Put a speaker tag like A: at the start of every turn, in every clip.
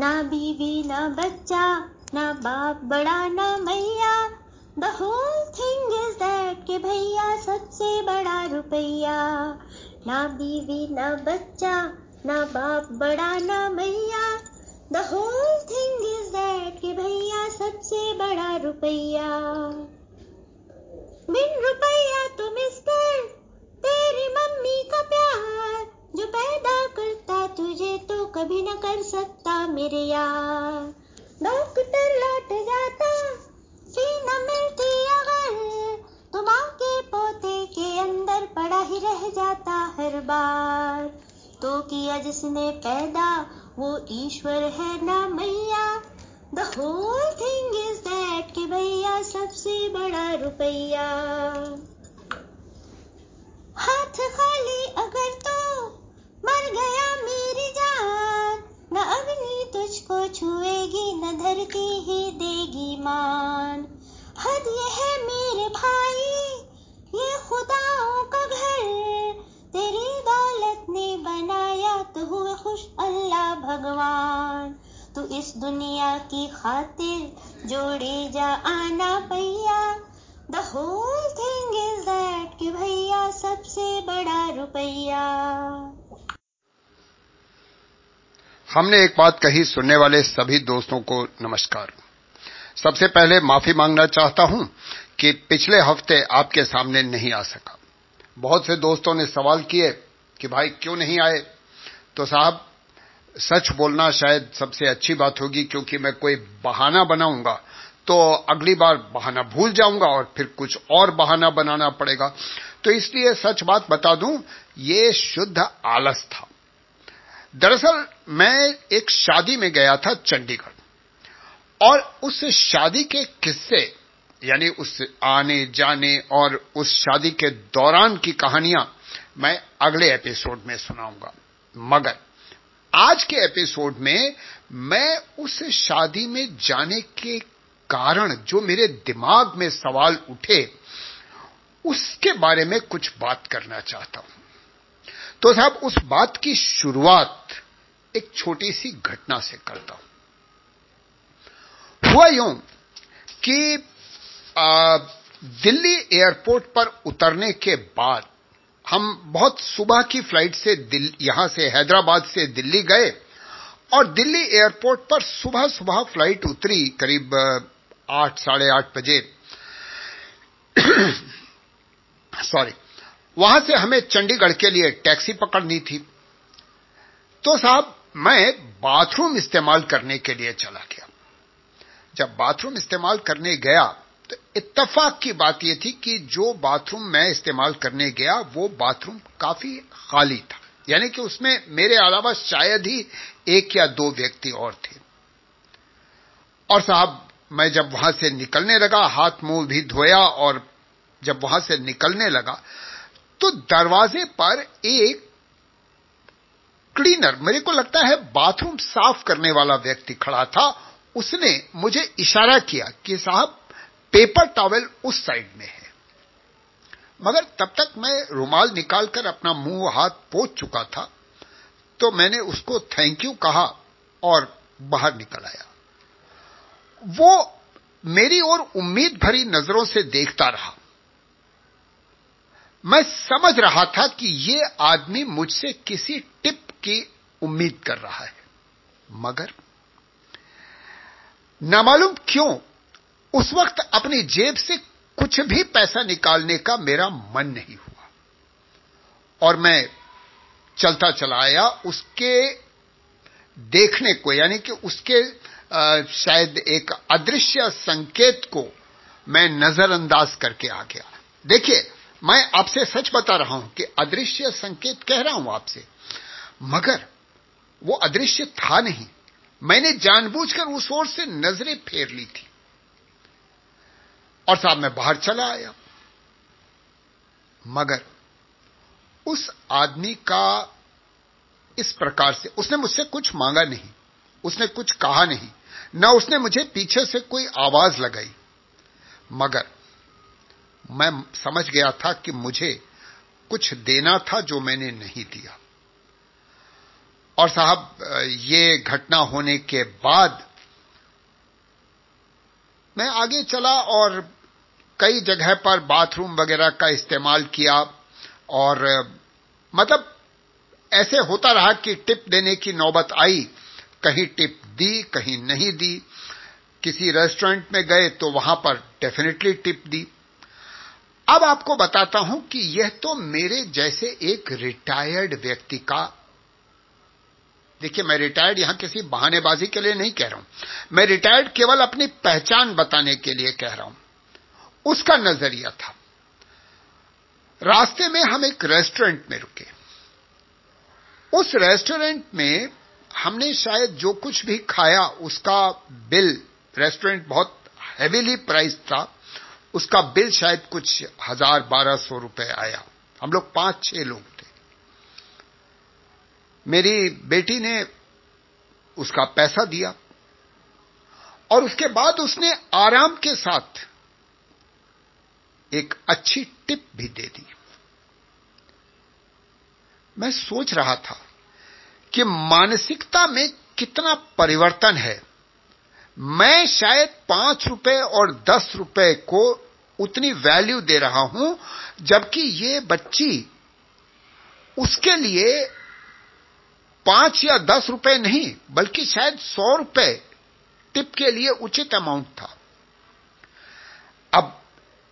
A: ना बीवी, ना बच्चा, ना बाप बड़ा, ना मैया। The whole thing is that के भैया सबसे बड़ा रुपया। ना बीवी, ना बच्चा, ना बाप बड़ा, ना मैया। The whole thing is that के भैया सबसे बड़ा रुपया। बिन रुपया तुम मिस्टर कभी न कर सकता मेरे यार। डॉक्टर लौट जाता फ़ी न मिलती अगर। तुम के पोते के अंदर पड़ा ही रह जाता हर बार। तो किया जिसने पैदा, वो ईश्वर है ना मैया। The whole thing is that कि भैया सबसे बड़ा रुपया। धरती ही देगी मान। हद ये है मेरे भाई, ये खुदाओं का घर। तेरी दौलत ने बनाया तो हुए खुश अल्लाह भगवान। तू इस दुनिया की खातिर जोड़े जा आना भैया the whole thing is that कि भैया सबसे बड़ा रुपया
B: हमने एक बात कही, सुनने वाले सभी दोस्तों को नमस्कार। सबसे पहले माफ़ी मांगना चाहता हूँ कि पिछले हफ़्ते आपके सामने नहीं आ सका। बहुत से दोस्तों ने सवाल किए कि भाई क्यों नहीं आए? तो साहब, सच बोलना शायद सबसे अच्छी बात होगी, क्योंकि मैं कोई बहाना बनाऊँगा तो अगली बार बहाना भूल जाऊँगा और फिर कुछ और बहाना बनाना पड़ेगा। तो इसलिए सच बात बता दूँ, ये शुद्ध आलस था। दरअसल मैं एक शादी में गया था चंडीगढ़। और उस शादी के किस्से, यानी उस आने जाने और उस शादी के दौरान की कहानियाँ मैं अगले एपिसोड में सुनाऊँगा। मगर आज के एपिसोड में मैं उस शादी में जाने के कारण जो मेरे दिमाग में सवाल उठे, उसके बारे में कुछ बात करना चाहता हूँ। तो साहब उस बात की शुरुआत एक छोटी सी घटना से करता हूँ। हुआ यूँ कि आ, दिल्ली एयरपोर्ट पर उतरने के बाद हम बहुत सुबह की फ़्लाइट से यहाँ से हैदराबाद से दिल्ली गए और दिल्ली एयरपोर्ट पर सुबह सुबह फ़्लाइट उतरी करीब आठ साढ़े आठ बजे। सॉरी। वहाँ से हमें चंडीगढ़ के लिए टैक्सी पकड़नी थी। तो साहब, मैं बाथरूम इस्तेमाल करने के लिए चला गया। जब बाथरूम इस्तेमाल करने गया तो इत्तफाक की बात यह थी कि जो बाथरूम मैं इस्तेमाल करने गया, वो बाथरूम काफ़ी खाली था। यानी कि उसमें मेरे अलावा शायद ही एक या दो व्यक्ति और थे। और साहब, मैं जब वहाँ से निकलने लगा, हाथ मुँह भी धोया और जब वहाँ से निकलने लगा तो दरवाजे पर एक क्लीनर, मेरे को लगता है बाथरूम साफ़ करने वाला व्यक्ति खड़ा था। उसने मुझे इशारा किया कि साहब, पेपर टॉवेल उस साइड में है। मगर तब तक मैं रुमाल निकालकर अपना मुँह हाथ पोछ चुका था तो मैंने उसको थैंक यू कहा और बाहर निकल आया। वो मेरी ओर उम्मीद भरी नज़रों से देखता रहा। मैं समझ रहा था कि ये आदमी मुझसे किसी टिप की उम्मीद कर रहा है। मगर न मालूम क्यों उस वक्त अपनी जेब से कुछ भी पैसा निकालने का मेरा मन नहीं हुआ। और मैं चलता चला आया उसके देखने को यानी कि उसके आ, शायद एक अदृश्य संकेत को मैं नजरअंदाज करके आ गया। देखिए मैं आपसे सच बता रहा हूँ कि अदृश्य संकेत कह रहा हूँ आपसे, मगर वो अदृश्य था नहीं। मैंने जानबूझकर उस ओर से नज़रें फेर ली थी और साहब मैं बाहर चला आया। मगर उस आदमी का इस प्रकार से, उसने मुझसे कुछ मांगा नहीं, उसने कुछ कहा नहीं, न उसने मुझे पीछे से कोई आवाज़ लगाई। मगर मैं समझ गया था कि मुझे कुछ देना था जो मैंने नहीं दिया। और साहब, ये घटना होने के बाद मैं आगे चला और कई जगह पर बाथरूम वगैरह का इस्तेमाल किया और मतलब ऐसे होता रहा कि टिप देने की नौबत आई, कहीं टिप दी, कहीं नहीं दी। किसी रेस्टोरेंट में गए तो वहाँ पर डेफिनेटली टिप दी। अब आपको बताता हूँ कि यह तो मेरे जैसे एक रिटायर्ड व्यक्ति का, देखिए मैं रिटायर्ड यहाँ किसी बहानेबाजी के लिए नहीं कह रहा हूँ। मैं रिटायर्ड केवल अपनी पहचान बताने के लिए कह रहा हूँ। उसका नज़रिया था। रास्ते में हम एक रेस्टोरेंट में रुके। उस रेस्टोरेंट में हमने शायद जो कुछ भी खाया, उसका बिल रेस्टोरेंट बहुत हेवीली प्राइस था। उसका बिल शायद कुछ हज़ार बारह सौ रुपए आया। हम लोग पाँच, छह लोग थे। मेरी बेटी ने उसका पैसा दिया और उसके बाद उसने आराम के साथ एक अच्छी टिप भी दे दी। मैं सोच रहा था कि मानसिकता में कितना परिवर्तन है। मैं शायद पाँच रुपए और दस रुपए को उतनी वैल्यू दे रहा हूँ, जबकि ये बच्ची उसके लिए पाँच या दस रुपए नहीं, बल्कि शायद सौ रुपए टिप के लिए उचित अमाउंट था। अब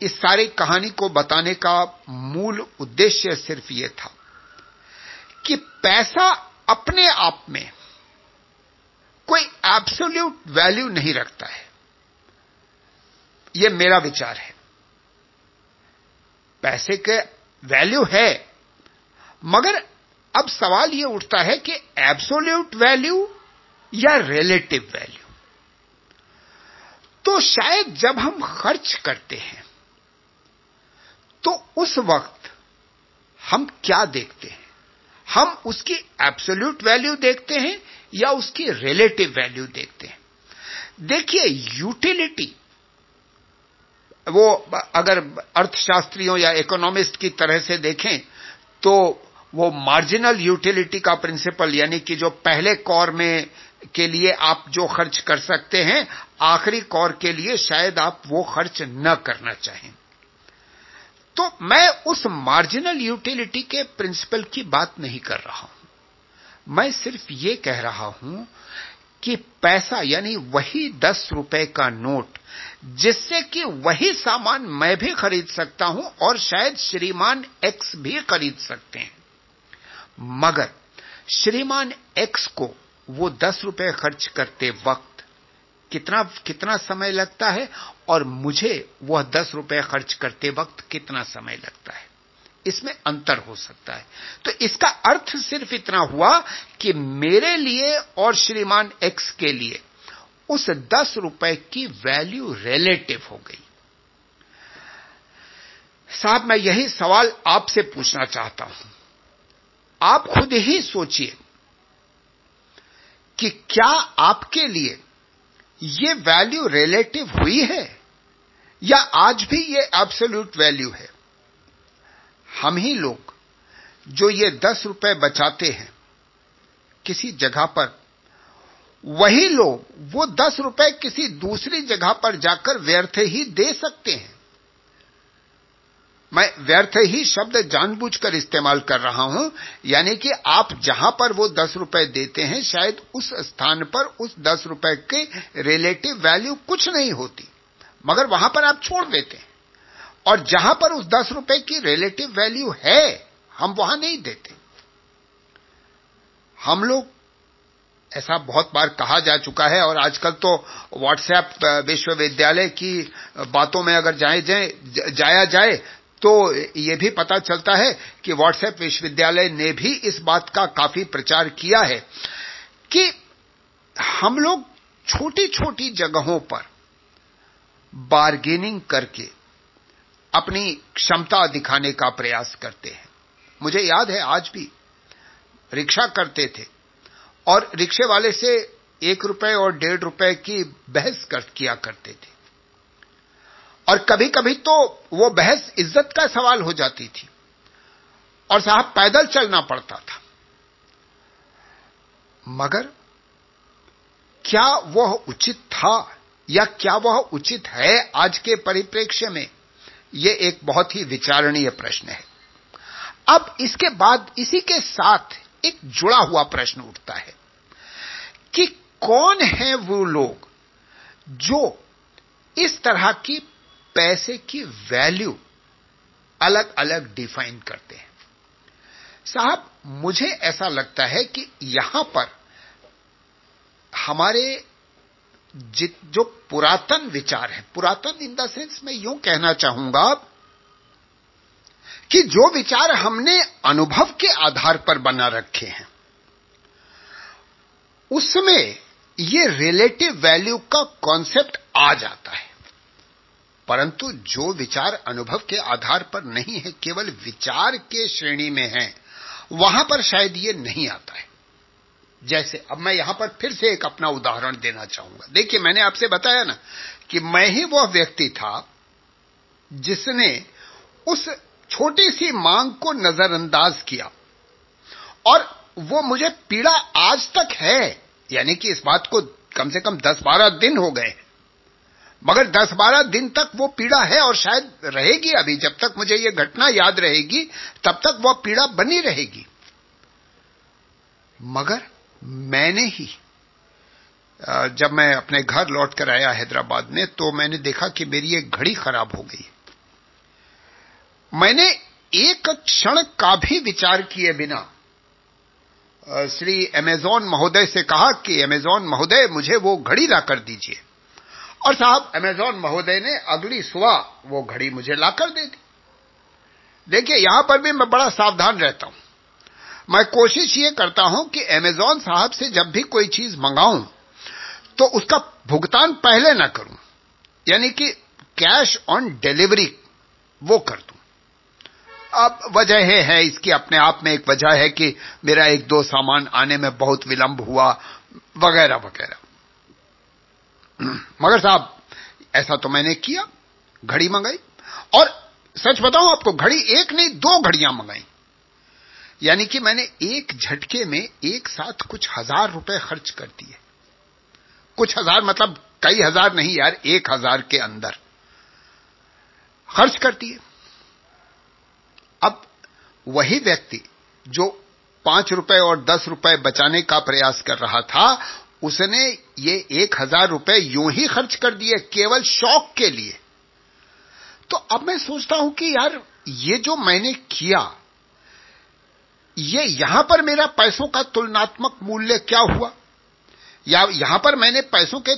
B: इस सारी कहानी को बताने का मूल उद्देश्य सिर्फ़ यह था कि पैसा अपने आप में कोई एब्सोल्यूट वैल्यू नहीं रखता है। यह मेरा विचार है। पैसे के वैल्यू है, मगर अब सवाल यह उठता है कि एब्सोल्यूट वैल्यू या रिलेटिव वैल्यू तो शायद जब हम खर्च करते हैं तो उस वक्त हम क्या देखते हैं? हम उसकी एब्सोल्यूट वैल्यू देखते हैं या उसकी रिलेटिव वैल्यू देखते हैं। देखिए यूटिलिटी वो अगर अर्थशास्त्रियों या इकोनॉमिस्ट की तरह से देखें तो वो मार्जिनल यूटिलिटी का प्रिंसिपल यानी कि जो पहले कौर में के लिए आप जो खर्च कर सकते हैं, आखिरी कौर के लिए शायद आप वो खर्च न करना चाहें। तो मैं उस मार्जिनल यूटिलिटी के प्रिंसिपल की बात नहीं कर रहा हूँ। मैं सिर्फ़ ये कह रहा हूँ कि पैसा यानी वही दस रुपए का नोट, जिससे कि वही सामान मैं भी खरीद सकता हूँ और शायद श्रीमान एक्स भी खरीद सकते हैं। मगर श्रीमान एक्स को वो दस रुपए खर्च करते वक्त कितना कितना समय लगता है और मुझे वह दस रुपए खर्च करते वक्त कितना समय लगता है? इसमें अंतर हो सकता है। तो इसका अर्थ सिर्फ़ इतना हुआ कि मेरे लिए और श्रीमान एक्स के लिए उस दस रुपए की वैल्यू रिलेटिव हो गई। साहब, मैं यही सवाल आपसे पूछना चाहता हूँ। आप खुद ही सोचिए कि क्या आपके लिए ये वैल्यू रिलेटिव हुई है? या आज भी ये एब्सोल्यूट वैल्यू है? हम ही लोग जो ये दस रुपए बचाते हैं, किसी जगह पर, वही लोग वो दस रुपए किसी दूसरी जगह पर जाकर व्यर्थ ही दे सकते हैं। मैं व्यर्थ ही शब्द जानबूझकर इस्तेमाल कर रहा हूँ, यानी कि आप जहाँ पर वो दस रुपए देते हैं, शायद उस स्थान पर उस दस रुपए के रिलेटिव वैल्यू कुछ नहीं होती। मगर वहाँ पर आप छोड़ देते हैं। और जहाँ पर उस दस रुपए की रिलेटिव वैल्यू है, हम वहाँ नहीं देते। हम लोग, ऐसा बहुत बार कहा जा चुका है, और आजकल तो व्हाट्सएप विश्वविद्यालय की बातों में अगर जाए जाए, जाया जाए तो ये भी पता चलता है कि व्हाट्सएप विश्वविद्यालय ने भी इस बात का काफ़ी प्रचार किया है कि हम लोग छोटी छोटी जगहों पर बार्गेनिंग करके अपनी क्षमता दिखाने का प्रयास करते हैं। मुझे याद है आज भी रिक्शा करते थे और रिक्शे वाले से एक रुपए और डेढ़ रुपए की बहस कर, किया करते थे। और कभी कभी तो वो बहस इज़्ज़त का सवाल हो जाती थी। और साहब पैदल चलना पड़ता था। मगर क्या वह उचित था या क्या वह उचित है आज के परिप्रेक्ष्य में? यह एक बहुत ही विचारणीय प्रश्न है। अब इसके बाद इसी के साथ एक जुड़ा हुआ प्रश्न उठता है कि कौन है वो लोग जो इस तरह की पैसे की वैल्यू अलग अलग डिफाइन करते हैं। साहब, मुझे ऐसा लगता है कि यहाँ पर हमारे जो पुरातन विचार है, पुरातन इन द सेंस मैं यूँ कहना चाहूँगा कि जो विचार हमने अनुभव के आधार पर बना रखे हैं, उसमें ये रिलेटिव वैल्यू का कॉन्सेप्ट आ जाता है। परंतु जो विचार अनुभव के आधार पर नहीं है, केवल विचार के श्रेणी में है, वहाँ पर शायद ये नहीं आता है। जैसे अब मैं यहाँ पर फिर से एक अपना उदाहरण देना चाहूँगा। देखिए, मैंने आपसे बताया ना कि मैं ही वह व्यक्ति था जिसने उस छोटी सी मांग को नजरअंदाज किया। और वो मुझे पीड़ा आज तक है, यानी कि इस बात को कम से कम 10-12 दिन हो गए मगर 10-12 दिन तक वो पीड़ा है और शायद रहेगी अभी। जब तक मुझे ये घटना याद रहेगी, तब तक वो पीड़ा बनी रहेगी। मगर मैंने ही जब मैं अपने घर लौट कर आया हैदराबाद में तो मैंने देखा कि मेरी एक घड़ी खराब हो गई। मैंने एक क्षण का भी विचार किए बिना श्री अमेजॉन महोदय से कहा कि, अमेजॉन महोदय, मुझे वो घड़ी ला कर दीजिए। और साहब अमेजॉन महोदय ने अगली सुबह वो घड़ी मुझे लाकर दे दी। देखिए यहाँ पर भी मैं बड़ा सावधान रहता हूँ। मैं कोशिश ये करता हूँ कि अमेजॉन साहब से जब भी कोई चीज़ मंगाऊं तो उसका भुगतान पहले ना करूँ। यानी कि कैश ऑन डिलीवरी वो कर दूँ। अब वजह है, है इसकी अपने आप में एक वजह है कि मेरा एक दो सामान आने में बहुत विलंब हुआ वगैरह वगैरह। मगर साहब, ऐसा तो मैंने किया, घड़ी मंगाई। और सच बताऊँ आपको, घड़ी एक नहीं, दो घड़ियाँ मंगाई। यानी कि मैंने एक झटके में एक साथ कुछ हज़ार रुपए खर्च कर दिए। कुछ हज़ार मतलब कई हज़ार नहीं यार, एक हज़ार के अंदर। खर्च कर दिए। अब वही व्यक्ति जो पाँच रुपए और दस रुपए बचाने का प्रयास कर रहा था उसने ये एक हज़ार रुपए यूँ ही खर्च कर दिए, केवल शौक के लिए। तो अब मैं सोचता हूँ कि यार, ये जो मैंने किया, ये यहाँ पर मेरा पैसों का तुलनात्मक मूल्य क्या हुआ? या यहाँ पर मैंने पैसों के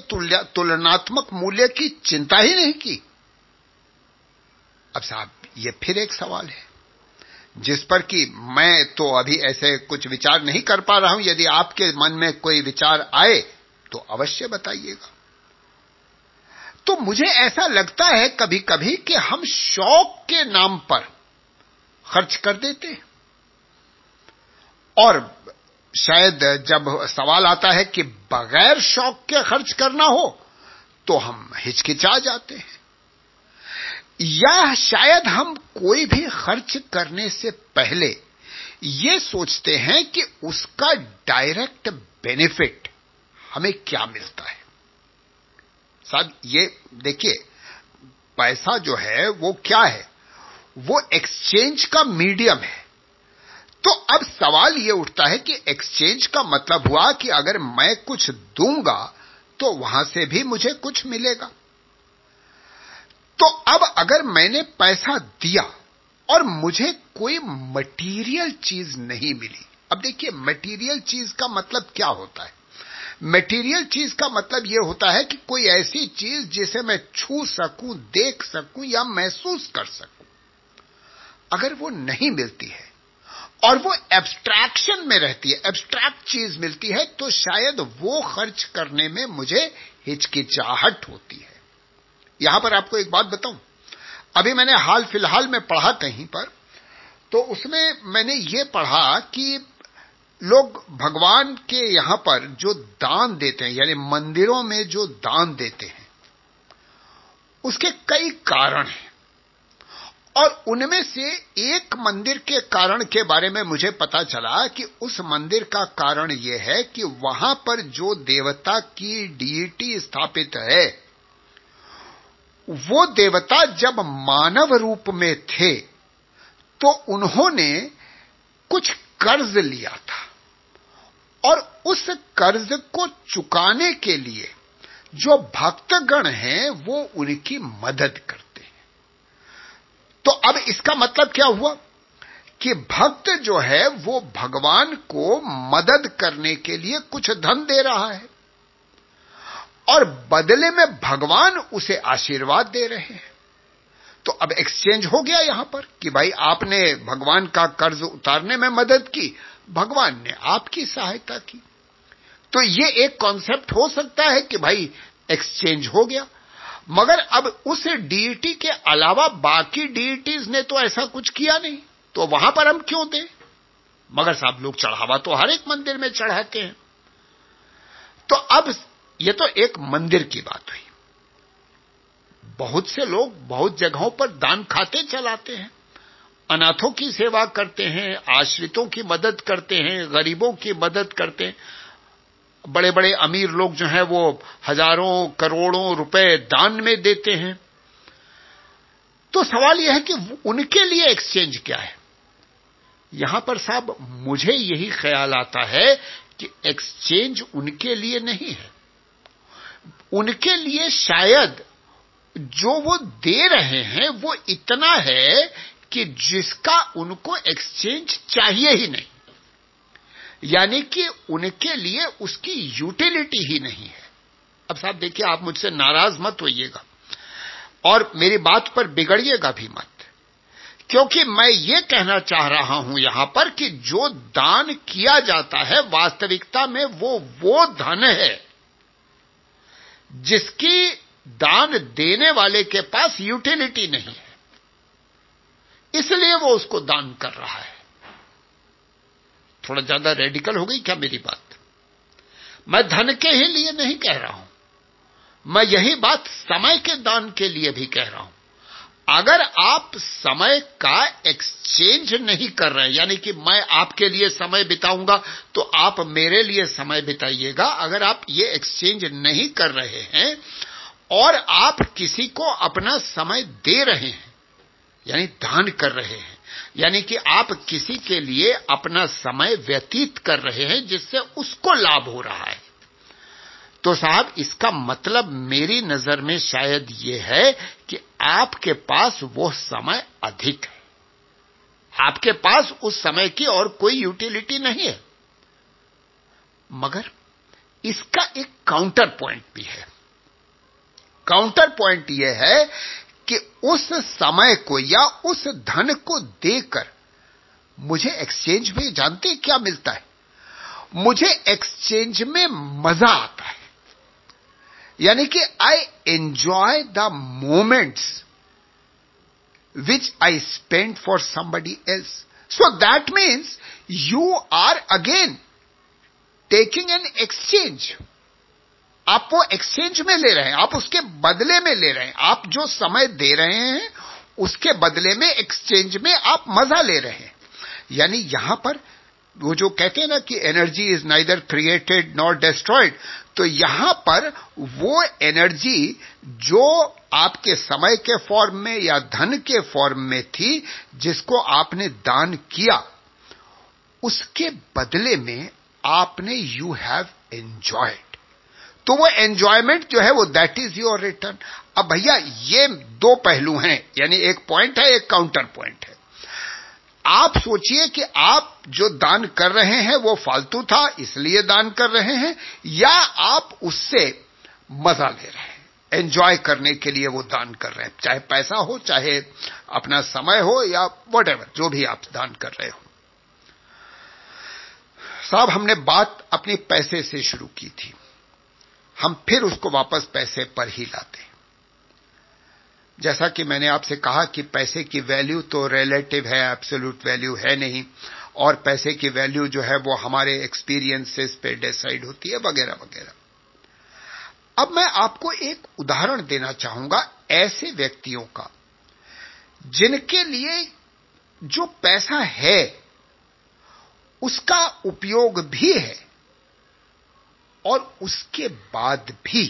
B: तुलनात्मक मूल्य की चिंता ही नहीं की? अब साहब, ये फिर एक सवाल है। जिस पर कि मैं तो अभी ऐसे कुछ विचार नहीं कर पा रहा हूँ। यदि आपके मन में कोई विचार आए तो अवश्य बताइएगा। तो मुझे ऐसा लगता है कभी कभी कि हम शौक के नाम पर खर्च कर देते हैं। और शायद जब सवाल आता है कि बगैर शौक के खर्च करना हो तो हम हिचकिचा जाते हैं। या शायद हम कोई भी खर्च करने से पहले ये सोचते हैं कि उसका डायरेक्ट बेनिफिट हमें क्या मिलता है। साहब, ये देखिए, पैसा जो है वो क्या है? वो एक्सचेंज का मीडियम है। तो अब सवाल ये उठता है कि एक्सचेंज का मतलब हुआ कि अगर मैं कुछ दूँगा तो वहाँ से भी मुझे कुछ मिलेगा। तो अब अगर मैंने पैसा दिया और मुझे कोई मटेरियल चीज़ नहीं मिली, अब देखिए मटेरियल चीज़ का मतलब क्या होता है? मटेरियल चीज़ का मतलब यह होता है कि कोई ऐसी चीज़ जिसे मैं छू सकूँ, देख सकूँ या महसूस कर सकूँ। अगर वो नहीं मिलती है और वो एब्स्ट्रैक्शन में रहती है एब्स्ट्रैक्ट चीज़ मिलती है तो शायद वो खर्च करने में मुझे हिचकिचाहट होती है। यहाँ पर आपको एक बात बताऊँ। अभी मैंने हाल फ़िलहाल में पढ़ा कहीं पर तो उसमें मैंने ये पढ़ा कि लोग भगवान के यहाँ पर जो दान देते हैं, यानी मंदिरों में जो दान देते हैं, उसके कई कारण हैं। और उनमें से एक मंदिर के कारण के बारे में मुझे पता चला कि उस मंदिर का कारण यह है कि वहाँ पर जो देवता की डीटी स्थापित है वो देवता जब मानव रूप में थे तो उन्होंने कुछ कर्ज लिया था। और उस कर्ज को चुकाने के लिए जो भक्तगण हैं, वो उनकी मदद करते हैं। तो अब इसका मतलब क्या हुआ? कि भक्त जो है, वो भगवान को मदद करने के लिए कुछ धन दे रहा है। और बदले में भगवान उसे आशीर्वाद दे रहे हैं। तो अब एक्सचेंज हो गया यहाँ पर कि भाई आपने भगवान का कर्ज उतारने में मदद की, भगवान ने आपकी सहायता की। तो ये एक कॉन्सेप्ट हो सकता है कि भाई एक्सचेंज हो गया। मगर अब उस डीईटी के अलावा बाकी डीईटीज ने तो ऐसा कुछ किया नहीं तो वहाँ पर हम क्यों दें? मगर साहब लोग चढ़ावा तो हर एक मंदिर में चढ़ाते हैं। तो अब ये तो एक मंदिर की बात हुई। बहुत से लोग बहुत जगहों पर दान खाते चलाते हैं। अनाथों की सेवा करते हैं, आश्रितों की मदद करते हैं, गरीबों की मदद करते हैं। बड़े बड़े अमीर लोग जो हैं वो हज़ारों, करोड़ों रुपए दान में देते हैं। तो सवाल यह है कि उनके लिए एक्सचेंज क्या है? यहाँ पर साहब मुझे यही ख्याल आता है कि एक्सचेंज उनके लिए नहीं है। उनके लिए शायद जो वो दे रहे हैं वो इतना है कि जिसका उनको एक्सचेंज चाहिए ही नहीं। यानी कि उनके लिए उसकी यूटिलिटी ही नहीं है। अब साहब देखिए, आप मुझसे नाराज़ मत होइएगा और मेरी बात पर बिगड़िएगा भी मत। क्योंकि मैं ये कहना चाह रहा हूँ यहाँ पर कि जो दान किया जाता है, वास्तविकता में वो वो धन है। जिसकी दान देने वाले के पास यूटिलिटी नहीं है। इसलिए वो उसको दान कर रहा है। थोड़ा ज़्यादा रेडिकल हो गई क्या मेरी बात? मैं धन के ही लिए नहीं कह रहा हूँ। मैं यही बात समय के दान के लिए भी कह रहा हूँ। अगर आप समय का एक्सचेंज नहीं कर रहे, यानी कि मैं आपके लिए समय बिताऊँगा तो आप मेरे लिए समय बिताइएगा। अगर आप ये एक्सचेंज नहीं कर रहे हैं, और आप किसी को अपना समय दे रहे हैं, यानी दान कर रहे हैं, यानी कि आप किसी के लिए अपना समय व्यतीत कर रहे हैं, जिससे उसको लाभ हो रहा है तो साहब, इसका मतलब मेरी नज़र में शायद ये है कि आपके पास वो समय अधिक है। आपके पास उस समय की और कोई यूटिलिटी नहीं है। मगर इसका एक काउंटर पॉइंट भी है। काउंटर पॉइंट यह है कि उस समय को या उस धन को देकर मुझे एक्सचेंज में, जानते क्या मिलता है? मुझे एक्सचेंज में मज़ा आता है। यानी कि I enjoy the moments which I spend for somebody else so that means you are again taking an exchange आप वो एक्सचेंज में ले रहे हैं, आप उसके बदले में ले रहे हैं। आप जो समय दे रहे हैं, उसके बदले में एक्सचेंज में आप मज़ा ले रहे हैं। यानी यहाँ पर वो जो कहते हैं ना कि energy is neither created not destroyed तो यहाँ पर वो एनर्जी जो आपके समय के फॉर्म में या धन के फॉर्म में थी, जिसको आपने दान किया, उसके बदले में आपने यू हैव एंजॉयड तो वो एंजॉयमेंट जो है वो दैट इज़ योर रिटर्न अब भैया, ये दो पहलू हैं, यानी एक पॉइंट है, एक काउंटर पॉइंट है। आप सोचिए कि आप जो दान कर रहे हैं, वो फालतू था, इसलिए दान कर रहे हैं, या आप उससे मज़ा ले रहे हैं एंजॉय करने के लिए वो दान कर रहे हैं, चाहे पैसा हो, चाहे अपना समय हो, या वट जो भी आप दान कर रहे हो। साहब, हमने बात अपने पैसे से शुरू की थी। हम फिर उसको वापस पैसे पर ही लाते जैसा कि मैंने आपसे कहा कि पैसे की वैल्यू तो रिलेटिव है एब्सोल्यूट वैल्यू है नहीं, और पैसे की वैल्यू जो है वो हमारे एक्सपीरियंसेस पे डिसाइड होती है, वगैरह वगैरह। अब मैं आपको एक उदाहरण देना चाहूँगा ऐसे व्यक्तियों का, जिनके लिए जो पैसा है, उसका उपयोग भी है और उसके बाद भी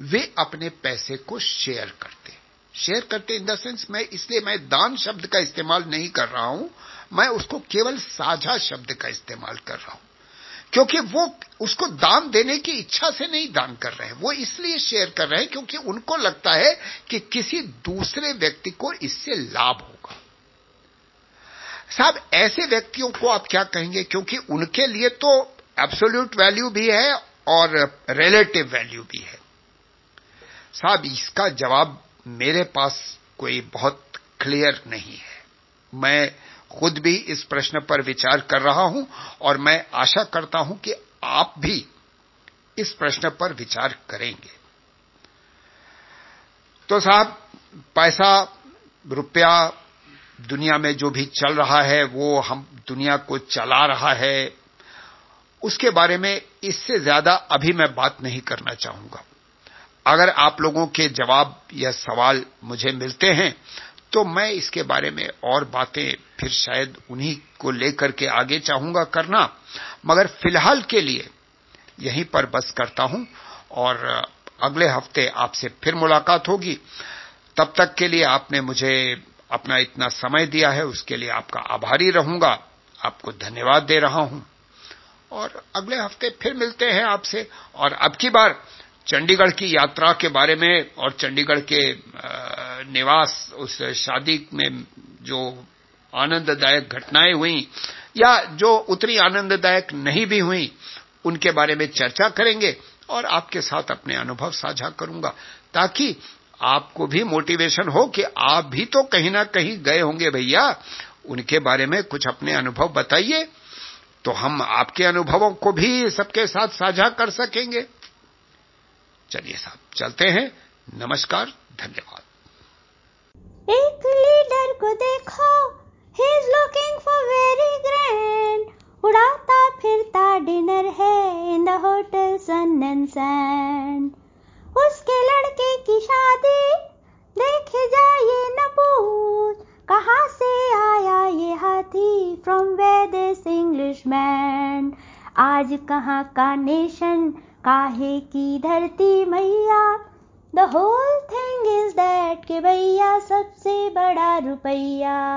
B: वे अपने पैसे को शेयर करते शेयर करते इन द सेंस मैं इसलिए मैं दान शब्द का इस्तेमाल नहीं कर रहा हूँ, मैं उसको केवल साझा शब्द का इस्तेमाल कर रहा हूँ। क्योंकि वो उसको दान देने की इच्छा से नहीं दान कर रहे हैं। वो इसलिए शेयर कर रहे हैं क्योंकि उनको लगता है कि किसी दूसरे व्यक्ति को इससे लाभ होगा। साहब, ऐसे व्यक्तियों को आप क्या कहेंगे? क्योंकि उनके लिए तो एब्सोल्यूट वैल्यू भी है और रिलेटिव वैल्यू भी है। साहब, इसका जवाब मेरे पास कोई बहुत क्लियर नहीं है। मैं खुद भी इस प्रश्न पर विचार कर रहा हूँ और मैं आशा करता हूँ कि आप भी इस प्रश्न पर विचार करेंगे। तो साहब, पैसा, रुपया, दुनिया में जो भी चल रहा है, वो हम दुनिया को चला रहा है, उसके बारे में इससे ज़्यादा अभी मैं बात नहीं करना चाहूँगा। अगर आप लोगों के जवाब या सवाल मुझे मिलते हैं तो मैं इसके बारे में और बातें फिर शायद उन्हीं को लेकर के आगे चाहूँगा करना। मगर फ़िलहाल के लिए यहीं पर बस करता हूँ और अगले हफ़्ते आपसे फिर मुलाकात होगी। तब तक के लिए आपने मुझे अपना इतना समय दिया है, उसके लिए आपका आभारी रहूँगा। आपको धन्यवाद दे रहा हूँ। और अगले हफ़्ते फिर मिलते हैं आपसे। और अब की बार चंडीगढ़ की यात्रा के बारे में और चंडीगढ़ के निवास, उस शादी में जो आनंददायक घटनाएँ हुई या जो उतनी आनंददायक नहीं भी हुई, उनके बारे में चर्चा करेंगे और आपके साथ अपने अनुभव साझा करूँगा ताकि आपको भी मोटिवेशन हो कि आप भी तो कहीं ना कहीं गए होंगे भैया। उनके बारे में कुछ अपने अनुभव बताइए तो हम आपके अनुभवों को भी सबके साथ साझा कर सकेंगे। चलिए साहब, चलते हैं। नमस्कार, धन्यवाद।
A: एक लीडर को देखो। He is looking for very grand उड़ाता, फिरता डिनर है in the hotel sun and sand उसके लड़के की शादी, देखे जाए न पूछ। कहाँ से आया ये हाथी? From where this English man आज कहाँ का नेशन काहे की धरती मैया? The whole thing is that के भैया सबसे बड़ा रुपैया।